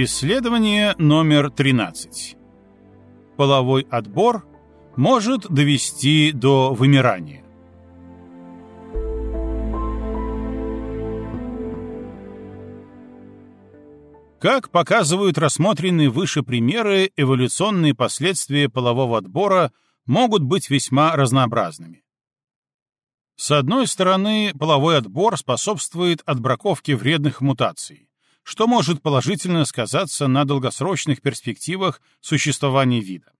Исследование номер 13. Половой отбор может довести до вымирания. Как показывают рассмотренные выше примеры, эволюционные последствия полового отбора могут быть весьма разнообразными. С одной стороны, половой отбор способствует отбраковке вредных мутаций, что может положительно сказаться на долгосрочных перспективах существования вида.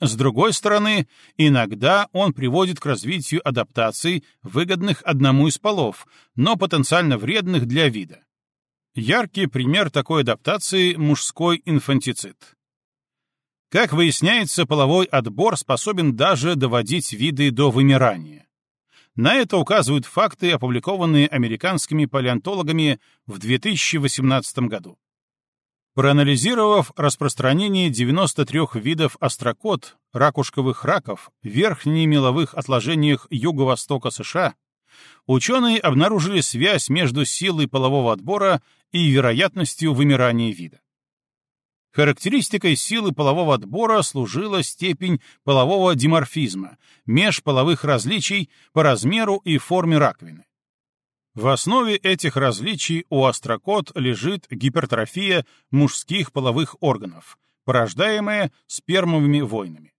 С другой стороны, иногда он приводит к развитию адаптаций, выгодных одному из полов, но потенциально вредных для вида. Яркий пример такой адаптации — мужской инфантицид. Как выясняется, половой отбор способен даже доводить виды до вымирания. На это указывают факты, опубликованные американскими палеонтологами в 2018 году. Проанализировав распространение 93 видов острокот, ракушковых раков, в верхнемеловых отложениях юго-востока США, ученые обнаружили связь между силой полового отбора и вероятностью вымирания вида. Характеристикой силы полового отбора служила степень полового диморфизма, межполовых различий по размеру и форме раковины. В основе этих различий у острокот лежит гипертрофия мужских половых органов, порождаемая спермовыми войнами.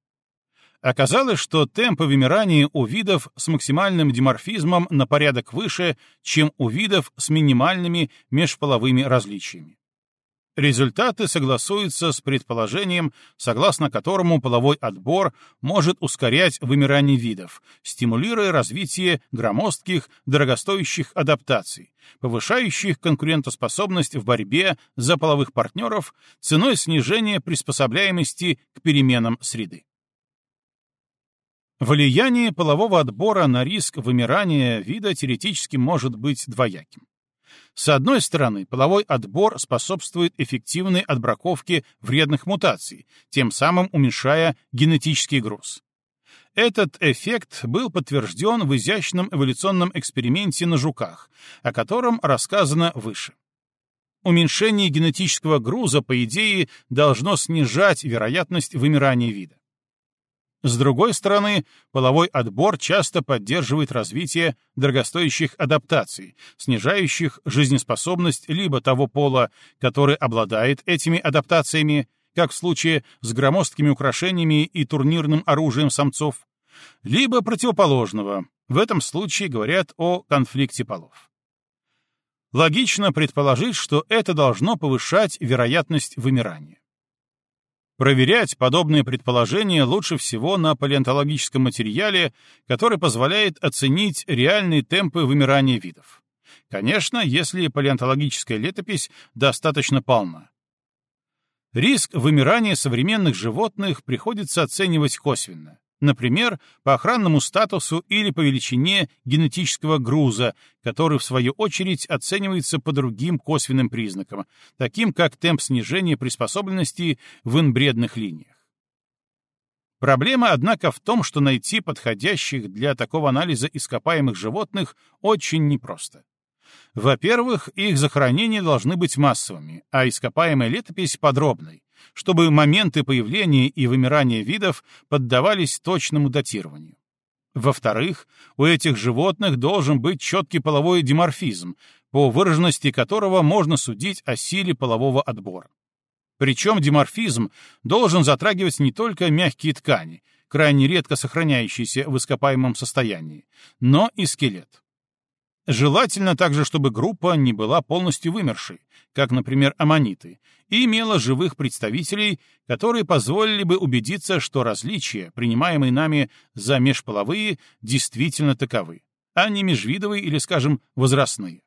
Оказалось, что темпы вымирания у видов с максимальным диморфизмом на порядок выше, чем у видов с минимальными межполовыми различиями. Результаты согласуются с предположением, согласно которому половой отбор может ускорять вымирание видов, стимулируя развитие громоздких, дорогостоящих адаптаций, повышающих конкурентоспособность в борьбе за половых партнеров ценой снижения приспособляемости к переменам среды. Влияние полового отбора на риск вымирания вида теоретически может быть двояким. С одной стороны, половой отбор способствует эффективной отбраковке вредных мутаций, тем самым уменьшая генетический груз. Этот эффект был подтвержден в изящном эволюционном эксперименте на жуках, о котором рассказано выше. Уменьшение генетического груза, по идее, должно снижать вероятность вымирания вида. С другой стороны, половой отбор часто поддерживает развитие дорогостоящих адаптаций, снижающих жизнеспособность либо того пола, который обладает этими адаптациями, как в случае с громоздкими украшениями и турнирным оружием самцов, либо противоположного, в этом случае говорят о конфликте полов. Логично предположить, что это должно повышать вероятность вымирания. Проверять подобные предположения лучше всего на палеонтологическом материале, который позволяет оценить реальные темпы вымирания видов. Конечно, если палеонтологическая летопись достаточно полна. Риск вымирания современных животных приходится оценивать косвенно. Например, по охранному статусу или по величине генетического груза, который, в свою очередь, оценивается по другим косвенным признакам, таким как темп снижения приспособленности в инбредных линиях. Проблема, однако, в том, что найти подходящих для такого анализа ископаемых животных очень непросто. Во-первых, их захоронения должны быть массовыми, а ископаемая летопись — подробной, чтобы моменты появления и вымирания видов поддавались точному датированию. Во-вторых, у этих животных должен быть четкий половой диморфизм, по выраженности которого можно судить о силе полового отбора. Причем диморфизм должен затрагивать не только мягкие ткани, крайне редко сохраняющиеся в ископаемом состоянии, но и скелет. Желательно также, чтобы группа не была полностью вымершей, как, например, аммониты, и имела живых представителей, которые позволили бы убедиться, что различия, принимаемые нами за межполовые, действительно таковы, а не межвидовые или, скажем, возрастные.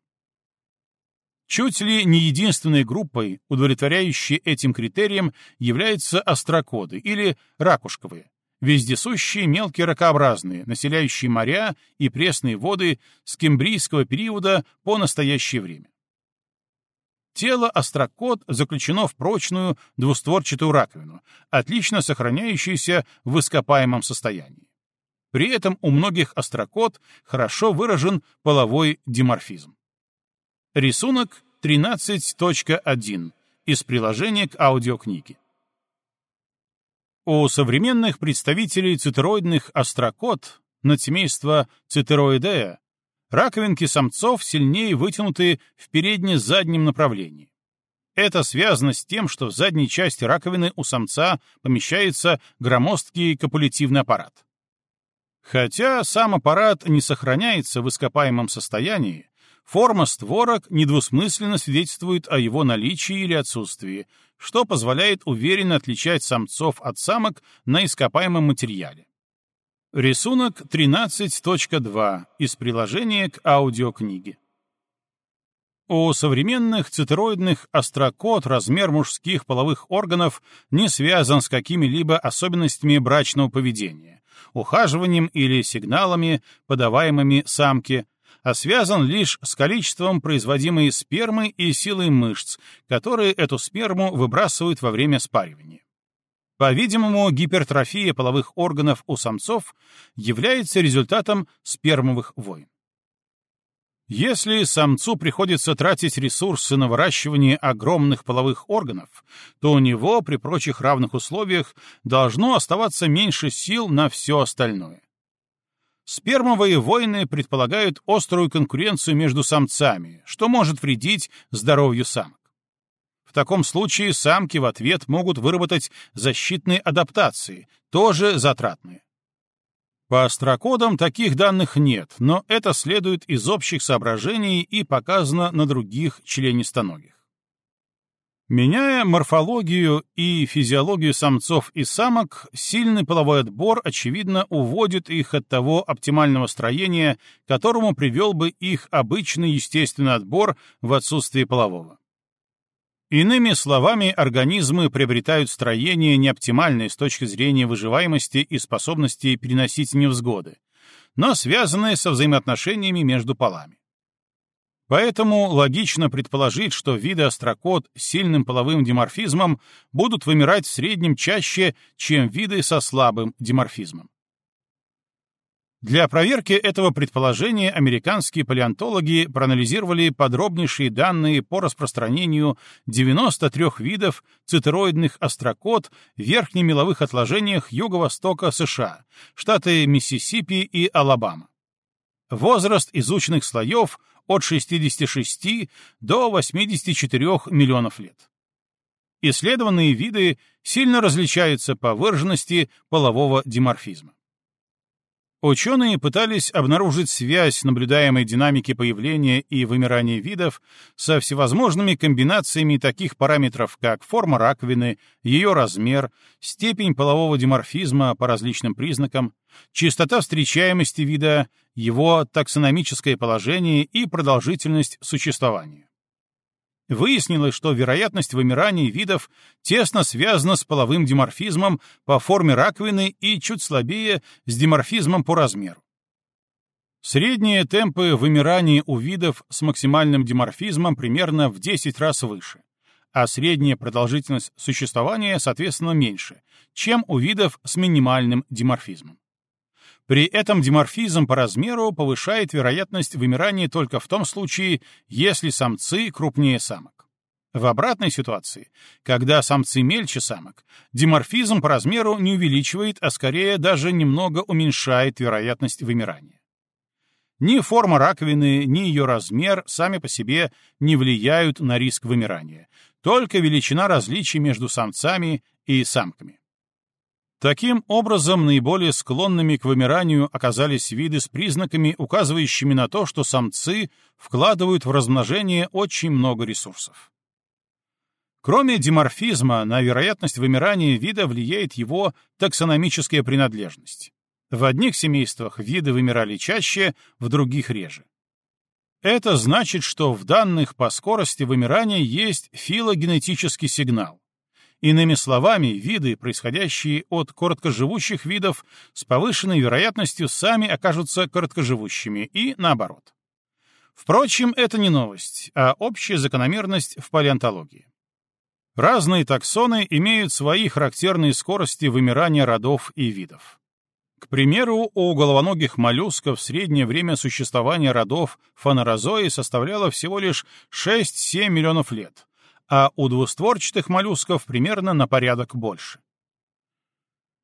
Чуть ли не единственной группой, удовлетворяющей этим критериям, являются острокоды или ракушковые, вездесущие мелкие ракообразные, населяющие моря и пресные воды с кембрийского периода по настоящее время. Тело острокот заключено в прочную двустворчатую раковину, отлично сохраняющуюся в ископаемом состоянии. При этом у многих острокот хорошо выражен половой диморфизм. Рисунок 13.1. из приложения к аудиокниге. У современных представителей цитероидных острокот, надсемейства цитероидея, раковинки самцов сильнее вытянуты в передне-заднем направлении. Это связано с тем, что в задней части раковины у самца помещается громоздкий копулятивный аппарат. Хотя сам аппарат не сохраняется в ископаемом состоянии, форма створок недвусмысленно свидетельствует о его наличии или отсутствии, что позволяет уверенно отличать самцов от самок на ископаемом материале. Рисунок 13.2 из приложения к аудиокниге. У современных цитероидных острокот размер мужских половых органов не связан с какими-либо особенностями брачного поведения, ухаживанием или сигналами, подаваемыми самке, а связан лишь с количеством производимой спермы и силой мышц, которые эту сперму выбрасывают во время спаривания. По-видимому, гипертрофия половых органов у самцов является результатом спермовых войн. Если самцу приходится тратить ресурсы на выращивание огромных половых органов, то у него при прочих равных условиях должно оставаться меньше сил на все остальное. Спермовые войны предполагают острую конкуренцию между самцами, что может вредить здоровью самок. В таком случае самки в ответ могут выработать защитные адаптации, тоже затратные. По острокодам таких данных нет, но это следует из общих соображений и показано на других членистоногих. Меняя морфологию и физиологию самцов и самок, сильный половой отбор, очевидно, уводит их от того оптимального строения, которому привел бы их обычный естественный отбор в отсутствии полового. Иными словами, организмы приобретают строение неоптимальное с точки зрения выживаемости и способности переносить невзгоды, но связанное со взаимоотношениями между полами. Поэтому логично предположить, что виды острокот с сильным половым диморфизмом будут вымирать в среднем чаще, чем виды со слабым диморфизмом. Для проверки этого предположения американские палеонтологи проанализировали подробнейшие данные по распространению 93 видов цитероидных острокот в верхнемеловых отложениях юго-востока США, штаты Миссисипи и Алабама. Возраст изученных слоев от 66 до 84 миллионов лет. Исследованные виды сильно различаются по выраженности полового диморфизма. Ученые пытались обнаружить связь наблюдаемой динамики появления и вымирания видов со всевозможными комбинациями таких параметров, как форма раковины, ее размер, степень полового диморфизма по различным признакам, частота встречаемости вида, его таксономическое положение и продолжительность существования. Выяснилось, что вероятность вымирания видов тесно связана с половым диморфизмом по форме раковины и чуть слабее с диморфизмом по размеру. Средние темпы вымирания у видов с максимальным диморфизмом примерно в 10 раз выше, а средняя продолжительность существования, соответственно, меньше, чем у видов с минимальным диморфизмом. При этом диморфизм по размеру повышает вероятность вымирания только в том случае, если самцы крупнее самок. В обратной ситуации, когда самцы мельче самок, диморфизм по размеру не увеличивает, а скорее даже немного уменьшает вероятность вымирания. Ни форма раковины, ни ее размер сами по себе не влияют на риск вымирания, только величина различий между самцами и самками. Таким образом, наиболее склонными к вымиранию оказались виды с признаками, указывающими на то, что самцы вкладывают в размножение очень много ресурсов. Кроме диморфизма, на вероятность вымирания вида влияет его таксономическая принадлежность. В одних семействах виды вымирали чаще, в других — реже. Это значит, что в данных по скорости вымирания есть филогенетический сигнал. Иными словами, виды, происходящие от короткоживущих видов, с повышенной вероятностью сами окажутся короткоживущими и наоборот. Впрочем, это не новость, а общая закономерность в палеонтологии. Разные таксоны имеют свои характерные скорости вымирания родов и видов. К примеру, у головоногих моллюсков среднее время существования родов фанерозои составляло всего лишь 6-7 миллионов лет, а у двустворчатых моллюсков примерно на порядок больше.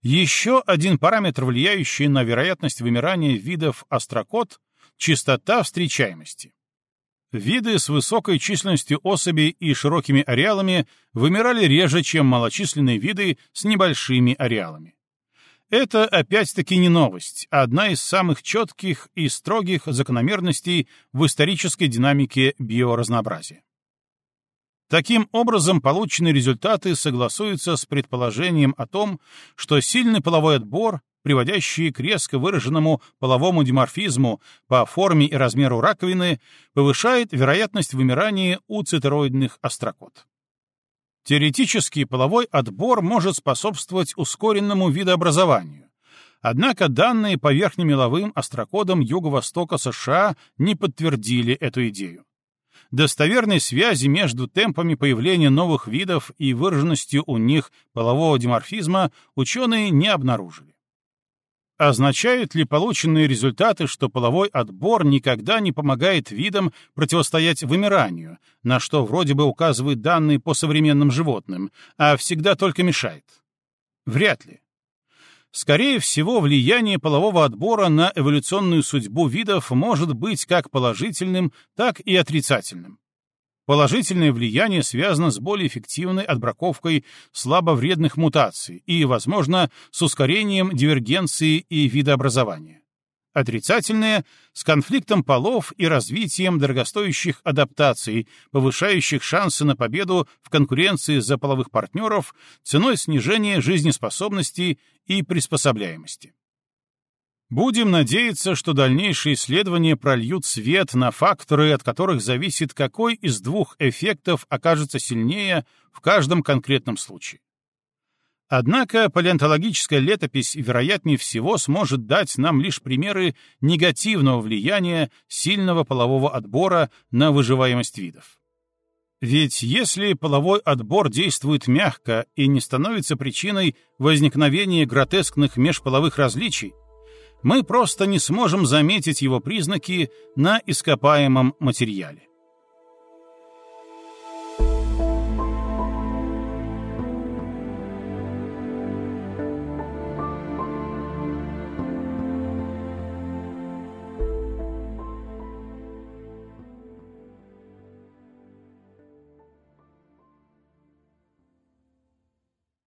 Еще один параметр, влияющий на вероятность вымирания видов острокот — частота встречаемости. Виды с высокой численностью особей и широкими ареалами вымирали реже, чем малочисленные виды с небольшими ареалами. Это опять-таки не новость, а одна из самых четких и строгих закономерностей в исторической динамике биоразнообразия. Таким образом, полученные результаты согласуются с предположением о том, что сильный половой отбор, приводящий к резко выраженному половому диморфизму по форме и размеру раковины, повышает вероятность вымирания у цитероидных острокот. Теоретически половой отбор может способствовать ускоренному видообразованию, однако данные по верхнемеловым острокодам Юго-Востока США не подтвердили эту идею достоверной связи между темпами появления новых видов и выраженностью у них полового диморфизма ученые не обнаружили. Означают ли полученные результаты, что половой отбор никогда не помогает видам противостоять вымиранию, на что вроде бы указывают данные по современным животным, а всегда только мешает? Вряд ли. Скорее всего, влияние полового отбора на эволюционную судьбу видов может быть как положительным, так и отрицательным. Положительное влияние связано с более эффективной отбраковкой слабовредных мутаций и, возможно, с ускорением дивергенции и видообразования. Отрицательное — с конфликтом полов и развитием дорогостоящих адаптаций, повышающих шансы на победу в конкуренции за половых партнеров ценой снижения жизнеспособности и приспособляемости. Будем надеяться, что дальнейшие исследования прольют свет на факторы, от которых зависит, какой из двух эффектов окажется сильнее в каждом конкретном случае. Однако палеонтологическая летопись, вероятнее всего, сможет дать нам лишь примеры негативного влияния сильного полового отбора на выживаемость видов. Ведь если половой отбор действует мягко и не становится причиной возникновения гротескных межполовых различий, мы просто не сможем заметить его признаки на ископаемом материале.